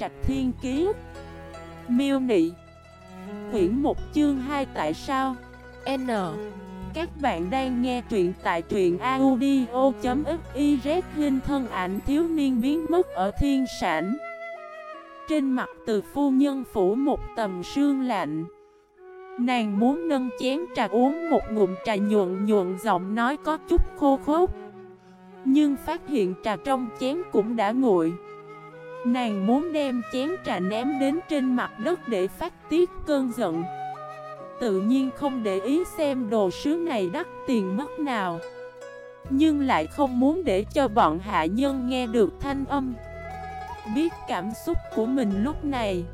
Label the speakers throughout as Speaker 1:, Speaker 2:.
Speaker 1: Trạch Thiên Kiế Miêu Nị. Quyển 1 chương 2 Tại sao? N. Các bạn đang nghe truyện tại truyện audio.xyz Hình thân ảnh thiếu niên biến mất ở thiên sản Trên mặt từ phu nhân phủ một tầm sương lạnh. Nàng muốn nâng chén trà uống một ngụm trà nhuận nhuận, giọng nói có chút khô khốc. Nhưng phát hiện trà trong chén cũng đã nguội. Nàng muốn đem chén trà ném đến trên mặt đất để phát tiết cơn giận. Tự nhiên không để ý xem đồ sứ này đắt tiền mất nào. Nhưng lại không muốn để cho bọn hạ nhân nghe được thanh âm. Biết cảm xúc của mình lúc này.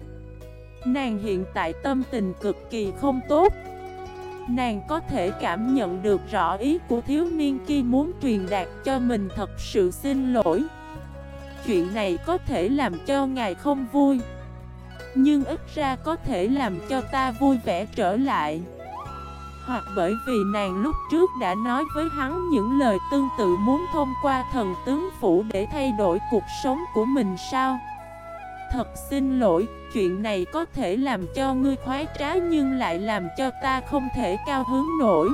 Speaker 1: Nàng hiện tại tâm tình cực kỳ không tốt. Nàng có thể cảm nhận được rõ ý của thiếu niên kia muốn truyền đạt cho mình thật sự xin lỗi. Chuyện này có thể làm cho ngài không vui Nhưng ít ra có thể làm cho ta vui vẻ trở lại. Hoặc bởi vì nàng lúc trước đã nói với hắn những lời tương tự muốn thông qua thần tướng phủ để thay đổi cuộc sống của mình sao? Thật xin lỗi, chuyện này có thể làm cho ngươi khoái trá nhưng lại làm cho ta không thể cao hứng nổi.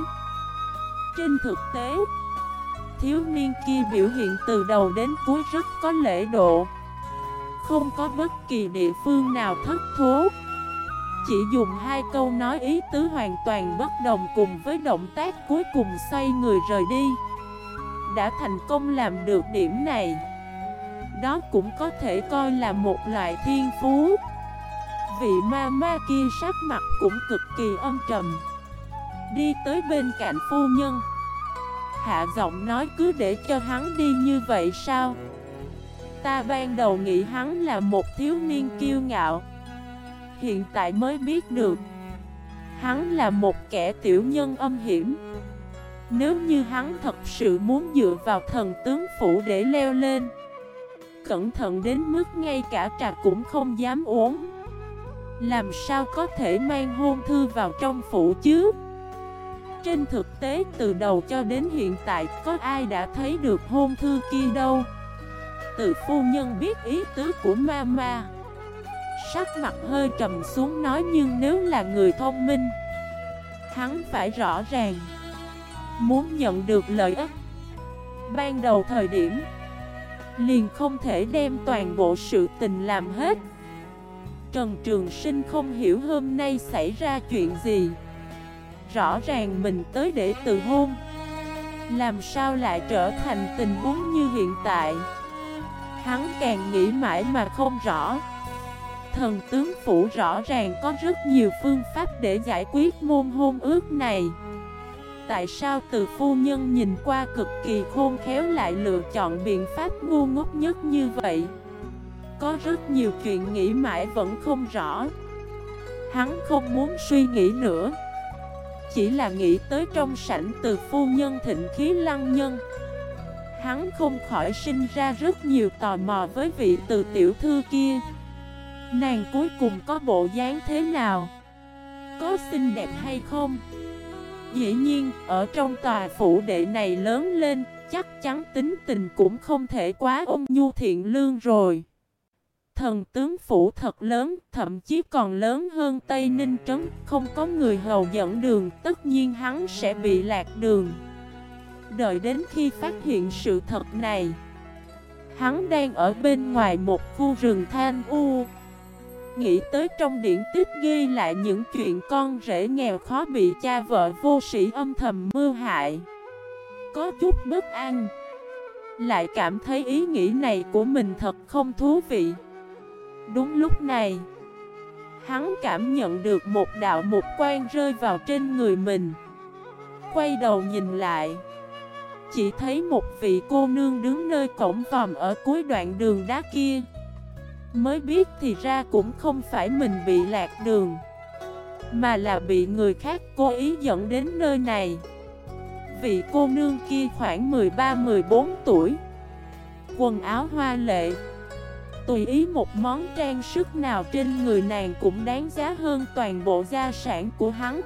Speaker 1: Trên thực tế Thiếu niên kia biểu hiện từ đầu đến cuối rất có lễ độ. Không có bất kỳ địa phương nào thất thố. Chỉ dùng hai câu nói ý tứ hoàn toàn bất đồng cùng với động tác cuối cùng xoay người rời đi. Đã thành công làm được điểm này, Đó cũng có thể coi là một loại thiên phú. Vị ma ma kia sắc mặt cũng cực kỳ âm trầm. Đi tới bên cạnh phu nhân Hạ giọng nói cứ để cho hắn đi như vậy sao? Ta ban đầu nghĩ hắn là một thiếu niên kiêu ngạo. Hiện tại mới biết được, Hắn là một kẻ tiểu nhân âm hiểm. Nếu như hắn thật sự muốn dựa vào thần tướng phủ để leo lên, Cẩn thận đến mức ngay cả trà cũng không dám uống. Làm sao có thể mang hôn thư vào trong phủ chứ? Trên thực tế, từ đầu cho đến hiện tại, có ai đã thấy được hôn thư kia đâu? Từ phu nhân biết ý tứ của mama. Sắc mặt hơi trầm xuống nói nhưng nếu là người thông minh, Hắn phải rõ ràng. Muốn nhận được lợi ích. Ban đầu thời điểm, Liền không thể đem toàn bộ sự tình làm hết. Trần Trường Sinh không hiểu hôm nay xảy ra chuyện gì. Rõ ràng mình tới để từ hôn. Làm sao lại trở thành tình huống như hiện tại? Hắn càng nghĩ mãi mà không rõ. Thần tướng phủ rõ ràng có rất nhiều phương pháp để giải quyết môn hôn ước này. Tại sao từ phu nhân nhìn qua cực kỳ khôn khéo lại lựa chọn biện pháp ngu ngốc nhất như vậy? Có rất nhiều chuyện nghĩ mãi vẫn không rõ. Hắn không muốn suy nghĩ nữa chỉ là nghĩ tới trong sảnh từ phu nhân thịnh khí lăng nhân Hắn không khỏi sinh ra rất nhiều tò mò với vị từ tiểu thư kia Nàng cuối cùng có bộ dáng thế nào? Có xinh đẹp hay không? Dĩ nhiên, ở trong tòa phủ đệ này lớn lên, chắc chắn tính tình cũng không thể quá ôn nhu thiện lương rồi thần tướng phủ thật lớn, thậm chí còn lớn hơn Tây Ninh Trấn, không có người hầu dẫn đường, tất nhiên hắn sẽ bị lạc đường. Đợi đến khi phát hiện sự thật này, hắn đang ở bên ngoài một khu rừng than u. Nghĩ tới trong điển tích ghi lại những chuyện con rể nghèo khó bị cha vợ vô sĩ âm thầm mưu hại. Có chút bất an. Lại cảm thấy ý nghĩ này của mình thật không thú vị. Đúng lúc này, Hắn cảm nhận được một đạo mục quan rơi vào trên người mình. Quay đầu nhìn lại, Chỉ thấy một vị cô nương đứng nơi cổng vòm ở cuối đoạn đường đá kia. Mới biết thì ra cũng không phải mình bị lạc đường, Mà là bị người khác cố ý dẫn đến nơi này. Vị cô nương kia khoảng 13-14 tuổi, Quần áo hoa lệ Tùy ý một món trang sức nào trên người nàng cũng đáng giá hơn toàn bộ gia sản của hắn.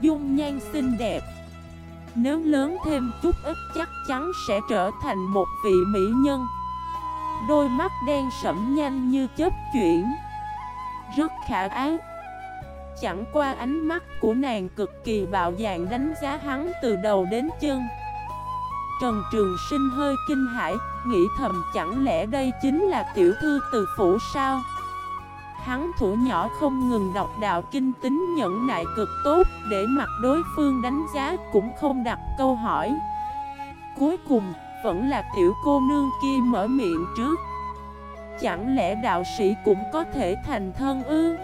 Speaker 1: Dung nhan xinh đẹp. Nếu lớn thêm chút ít chắc chắn sẽ trở thành một vị mỹ nhân. Đôi mắt đen sẫm nhanh như chớp chuyển. Rất khả ác Chẳng qua ánh mắt của nàng cực kỳ bạo dạn đánh giá hắn từ đầu đến chân. Trần Trường Sinh hơi kinh hãi, nghĩ thầm chẳng lẽ đây chính là tiểu thư từ phủ sao? Hắn thủ nhỏ không ngừng đọc đạo kinh tính nhẫn nại cực tốt để mặt đối phương đánh giá cũng không đặt câu hỏi. Cuối cùng, vẫn là tiểu cô nương kia mở miệng trước. Chẳng lẽ đạo sĩ cũng có thể thành thân ư?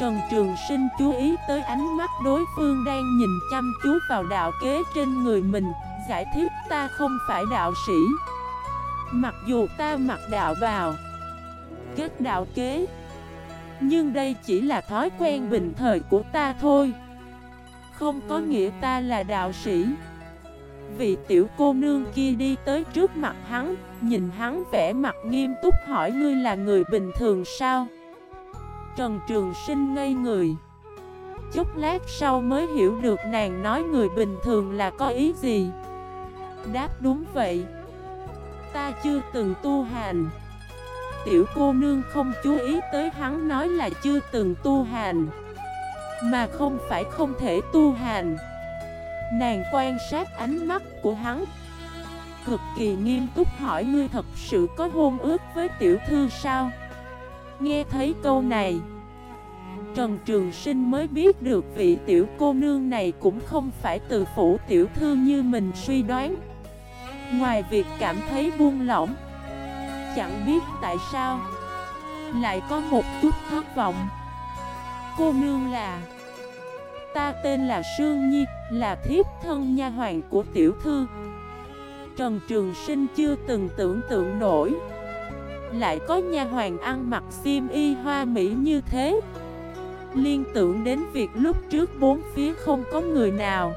Speaker 1: Trần Trường Sinh chú ý tới ánh mắt đối phương đang nhìn chăm chú vào đạo kế trên người mình Giải thích ta không phải đạo sĩ. Mặc dù ta mặc đạo vào, Kết đạo kế, Nhưng đây chỉ là thói quen bình thời của ta thôi. Không có nghĩa ta là đạo sĩ. Vị tiểu cô nương kia đi tới trước mặt hắn, Nhìn hắn vẻ mặt nghiêm túc hỏi ngươi là người bình thường sao? Trần Trường Sinh ngây người. Chút lát sau mới hiểu được nàng nói người bình thường là có ý gì. Đáp đúng vậy. Ta chưa từng tu hành. Tiểu cô nương không chú ý tới hắn nói là chưa từng tu hành, Mà không phải không thể tu hành. Nàng quan sát ánh mắt của hắn, Cực kỳ nghiêm túc hỏi ngươi thật sự có hôn ước với tiểu thư sao? Nghe thấy câu này, Trần Trường Sinh mới biết được vị tiểu cô nương này cũng không phải từ phủ tiểu thư như mình suy đoán. Ngoài việc cảm thấy buông lỏng, Chẳng biết tại sao, Lại có một chút thất vọng. Cô nương là, Ta tên là Sương Nhi, Là thiếp thân nha hoàng của tiểu thư. Trần Trường Sinh chưa từng tưởng tượng nổi, Lại có nha hoàng ăn mặc xiêm y hoa mỹ như thế. Liên tưởng đến việc lúc trước bốn phía không có người nào.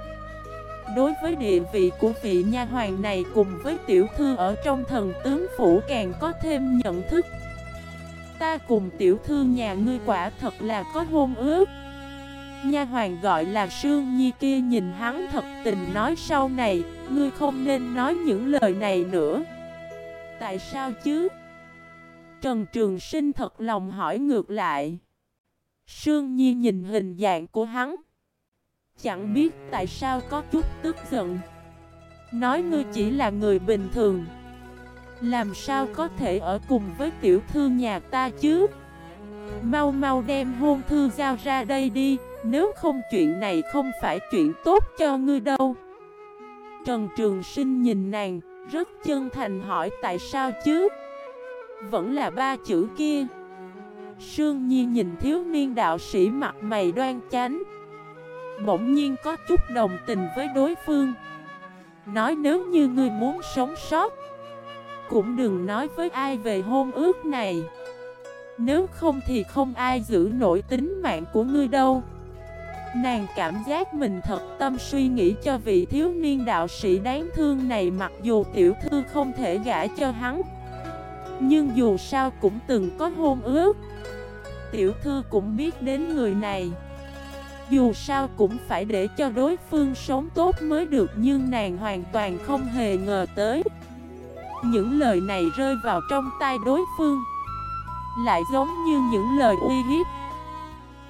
Speaker 1: Đối với địa vị của vị nha hoàng này cùng với tiểu thư ở trong thần tướng phủ càng có thêm nhận thức. Ta cùng tiểu thư nhà ngươi quả thật là có hôn ước. Nha hoàng gọi là Sương Nhi kia nhìn hắn thật tình nói sau này, Ngươi không nên nói những lời này nữa. Tại sao chứ? Trần Trường Sinh thật lòng hỏi ngược lại. Sương Nhi nhìn hình dạng của hắn Chẳng biết tại sao có chút tức giận. Nói ngươi chỉ là người bình thường. Làm sao có thể ở cùng với tiểu thư nhà ta chứ? Mau mau đem hôn thư giao ra đây đi, Nếu không chuyện này không phải chuyện tốt cho ngươi đâu. Trần Trường Sinh nhìn nàng, Rất chân thành hỏi tại sao chứ? Vẫn là ba chữ kia. Sương Nhi nhìn thiếu niên đạo sĩ mặt mày đoan chánh. Bỗng nhiên có chút đồng tình với đối phương. Nói nếu như ngươi muốn sống sót, Cũng đừng nói với ai về hôn ước này. Nếu không thì không ai giữ nổi tính mạng của ngươi đâu. Nàng cảm giác mình thật tâm suy nghĩ cho vị thiếu niên đạo sĩ đáng thương này Mặc dù tiểu thư không thể gả cho hắn, Nhưng dù sao cũng từng có hôn ước. Tiểu thư cũng biết đến người này dù sao cũng phải để cho đối phương sống tốt mới được, Nhưng nàng hoàn toàn không hề ngờ tới. Những lời này rơi vào trong tay đối phương. Lại giống như những lời uy hiếp.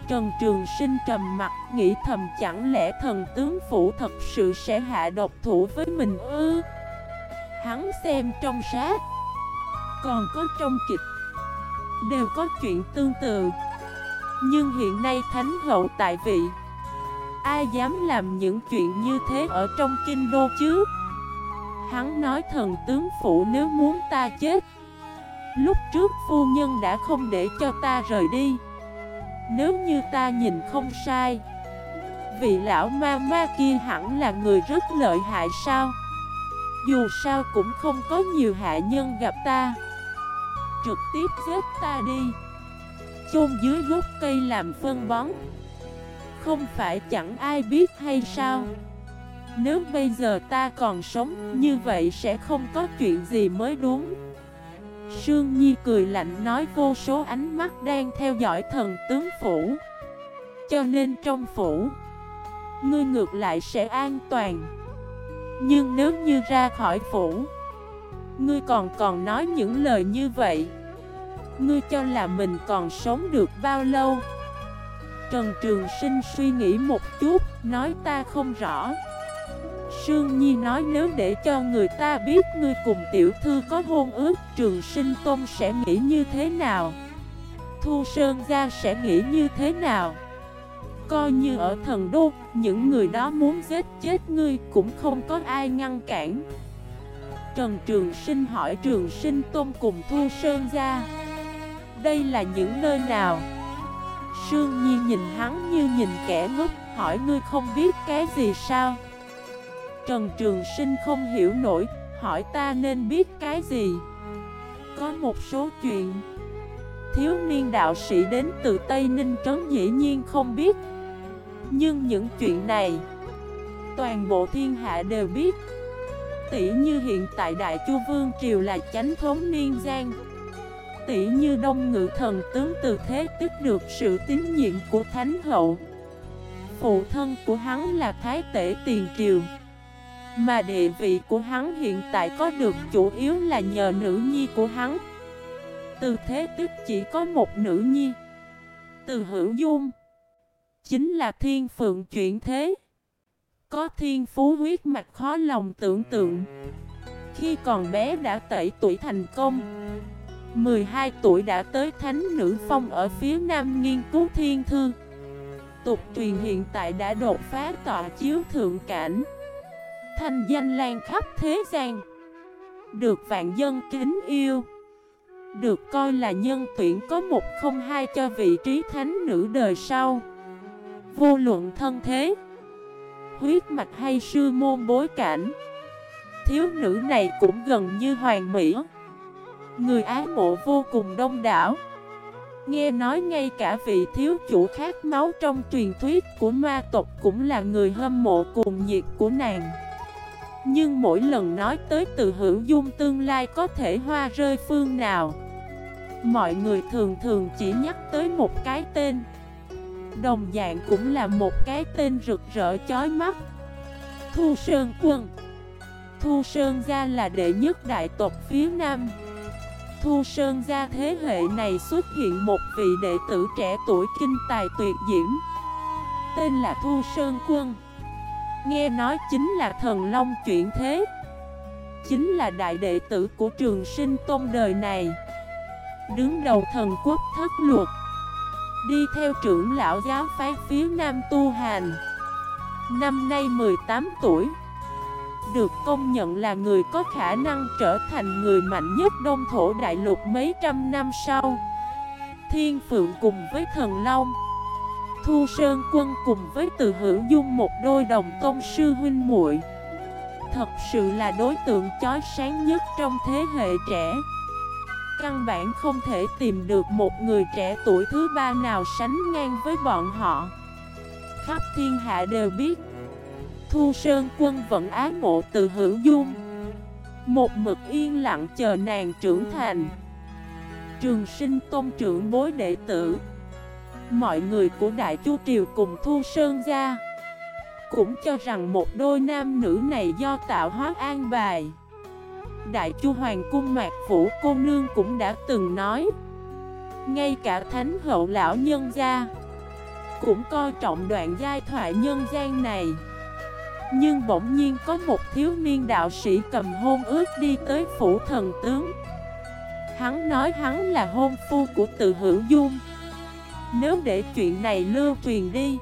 Speaker 1: Trần Trường Sinh trầm mặt, nghĩ thầm chẳng lẽ thần tướng phủ thật sự sẽ hạ độc thủ với mình ư? Hắn xem trong sát. Còn có trong kịch. Đều có chuyện tương tự nhưng hiện nay Thánh hậu tại vị. Ai dám làm những chuyện như thế ở trong kinh đô chứ? Hắn nói thần tướng phụ nếu muốn ta chết. Lúc trước phu nhân đã không để cho ta rời đi. Nếu như ta nhìn không sai, Vị lão ma ma kia hẳn là người rất lợi hại sao? Dù sao cũng không có nhiều hạ nhân gặp ta. Trực tiếp giết ta đi chôn dưới gốc cây làm phân bón. Không phải chẳng ai biết hay sao? Nếu bây giờ ta còn sống, như vậy sẽ không có chuyện gì mới đúng. Sương Nhi cười lạnh nói vô số ánh mắt đang theo dõi thần tướng phủ. Cho nên trong phủ, Ngươi ngược lại sẽ an toàn. Nhưng nếu như ra khỏi phủ, Ngươi còn còn nói những lời như vậy Ngươi cho là mình còn sống được bao lâu? Trần Trường Sinh suy nghĩ một chút, Nói ta không rõ. Sương Nhi nói nếu để cho người ta biết ngươi cùng tiểu thư có hôn ước, Trường Sinh Tôn sẽ nghĩ như thế nào? Thu Sơn Gia sẽ nghĩ như thế nào? Coi như ở thần đô, Những người đó muốn giết chết ngươi cũng không có ai ngăn cản. Trần Trường Sinh hỏi Trường Sinh Tôn cùng Thu Sơn Gia. Đây là những nơi nào? Sương Nhi nhìn hắn như nhìn kẻ ngốc, Hỏi ngươi không biết cái gì sao? Trần Trường Sinh không hiểu nổi, Hỏi ta nên biết cái gì? Có một số chuyện. Thiếu niên đạo sĩ đến từ Tây Ninh Trấn dĩ nhiên không biết. Nhưng những chuyện này, Toàn bộ thiên hạ đều biết. Tỷ như hiện tại Đại Chu Vương Triều là chánh thống niên giang Tỷ như đông ngự thần tướng từ thế tích được sự tín nhiệm của Thánh Hậu. Phụ thân của hắn là Thái Tể Tiền Triều. Mà địa vị của hắn hiện tại có được chủ yếu là nhờ nữ nhi của hắn. Từ thế tức chỉ có một nữ nhi, Từ hữu dung. Chính là thiên phượng chuyển thế. Có thiên phú huyết mạch khó lòng tưởng tượng. Khi còn bé đã tẩy tuổi thành công 12 tuổi đã tới thánh nữ phong ở phía nam nghiên cứu thiên thư. Tục truyền hiện tại đã đột phá tọa chiếu thượng cảnh. Thanh danh lan khắp thế gian. Được vạn dân kính yêu. Được coi là nhân tuyển có một không hai cho vị trí thánh nữ đời sau. Vô luận thân thế, Huyết mạch hay sư môn bối cảnh, Thiếu nữ này cũng gần như hoàn mỹ. Người ái mộ vô cùng đông đảo. Nghe nói ngay cả vị thiếu chủ khác máu trong truyền thuyết của ma tộc cũng là người hâm mộ cùng nhiệt của nàng. Nhưng mỗi lần nói tới từ hữu dung tương lai có thể hoa rơi phương nào, Mọi người thường thường chỉ nhắc tới một cái tên. Đồng dạng cũng là một cái tên rực rỡ chói mắt. Thu Sơn Quân. Thu Sơn Gia là đệ nhất đại tộc phía Nam. Thu Sơn gia thế hệ này xuất hiện một vị đệ tử trẻ tuổi kinh tài tuyệt diễm. Tên là Thu Sơn Quân. Nghe nói chính là thần long chuyển thế. Chính là đại đệ tử của trường sinh tôn đời này. Đứng đầu thần quốc thất luật. Đi theo trưởng lão giáo phái phía Nam Tu Hành. Năm nay 18 tuổi được công nhận là người có khả năng trở thành người mạnh nhất đông thổ đại lục mấy trăm năm sau. Thiên Phượng cùng với Thần Long, Thu Sơn Quân cùng với Từ Hữu Dung một đôi đồng công sư huynh muội. Thật sự là đối tượng chói sáng nhất trong thế hệ trẻ. Căn bản không thể tìm được một người trẻ tuổi thứ ba nào sánh ngang với bọn họ. Khắp thiên hạ đều biết Thu Sơn Quân vẫn ái mộ từ hữu dung. Một mực yên lặng chờ nàng trưởng thành. Trường sinh tôn trưởng bối đệ tử. Mọi người của Đại Chu Triều cùng Thu Sơn ra Cũng cho rằng một đôi nam nữ này do tạo hóa an bài. Đại Chu Hoàng Cung Mạc Vũ cô nương cũng đã từng nói, Ngay cả Thánh Hậu Lão Nhân gia Cũng coi trọng đoạn giai thoại nhân gian này nhưng bỗng nhiên có một thiếu niên đạo sĩ cầm hôn ước đi tới phủ thần tướng. Hắn nói hắn là hôn phu của tự hữu dung. Nếu để chuyện này lưu truyền đi,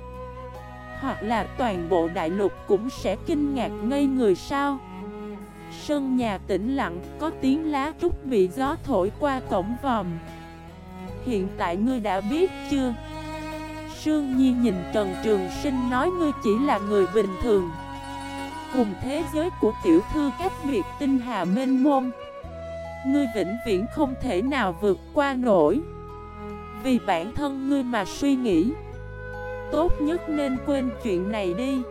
Speaker 1: Hoặc là toàn bộ đại lục cũng sẽ kinh ngạc ngây người sao? Sân nhà tĩnh lặng, có tiếng lá trúc bị gió thổi qua cổng vòm. Hiện tại ngươi đã biết chưa? Sương Nhi nhìn Trần Trường Sinh nói ngươi chỉ là người bình thường. Cùng thế giới của tiểu thư cách biệt tinh hà mênh mông. Ngươi vĩnh viễn không thể nào vượt qua nổi. Vì bản thân ngươi mà suy nghĩ, Tốt nhất nên quên chuyện này đi.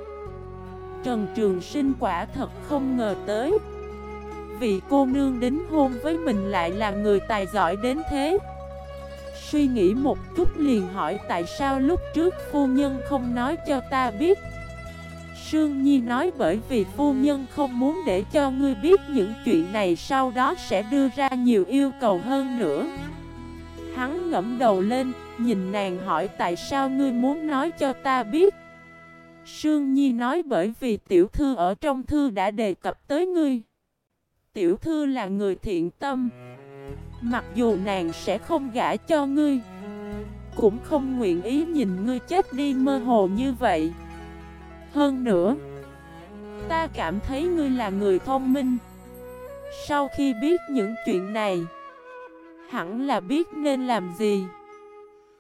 Speaker 1: Trần Trường Sinh quả thật không ngờ tới, Vị cô nương đính hôn với mình lại là người tài giỏi đến thế. Suy nghĩ một chút liền hỏi tại sao lúc trước phu nhân không nói cho ta biết? Sương Nhi nói bởi vì phu nhân không muốn để cho ngươi biết những chuyện này sau đó sẽ đưa ra nhiều yêu cầu hơn nữa. Hắn ngẫm đầu lên, nhìn nàng hỏi tại sao ngươi muốn nói cho ta biết. Sương Nhi nói bởi vì tiểu thư ở trong thư đã đề cập tới ngươi. Tiểu thư là người thiện tâm. Mặc dù nàng sẽ không gả cho ngươi Cũng không nguyện ý nhìn ngươi chết đi mơ hồ như vậy hơn nữa. Ta cảm thấy ngươi là người thông minh. Sau khi biết những chuyện này, Hẳn là biết nên làm gì.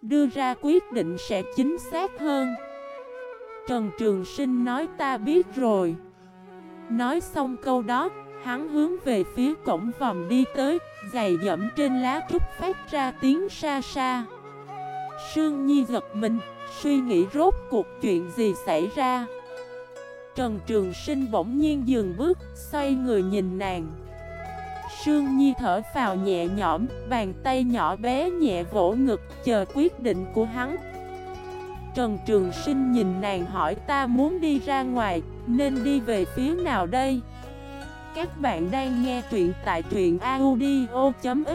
Speaker 1: Đưa ra quyết định sẽ chính xác hơn. Trần Trường Sinh nói ta biết rồi. Nói xong câu đó, Hắn hướng về phía cổng vòng đi tới, Giày dẫm trên lá trúc phát ra tiếng xa xa. Sương Nhi giật mình, Suy nghĩ rốt cuộc chuyện gì xảy ra. Trần Trường Sinh bỗng nhiên dừng bước, Xoay người nhìn nàng. Sương Nhi thở phào nhẹ nhõm, Bàn tay nhỏ bé nhẹ vỗ ngực, Chờ quyết định của hắn. Trần Trường Sinh nhìn nàng hỏi, ta muốn đi ra ngoài, Nên đi về phía nào đây? Các bạn đang nghe truyện tại truyện audio.fif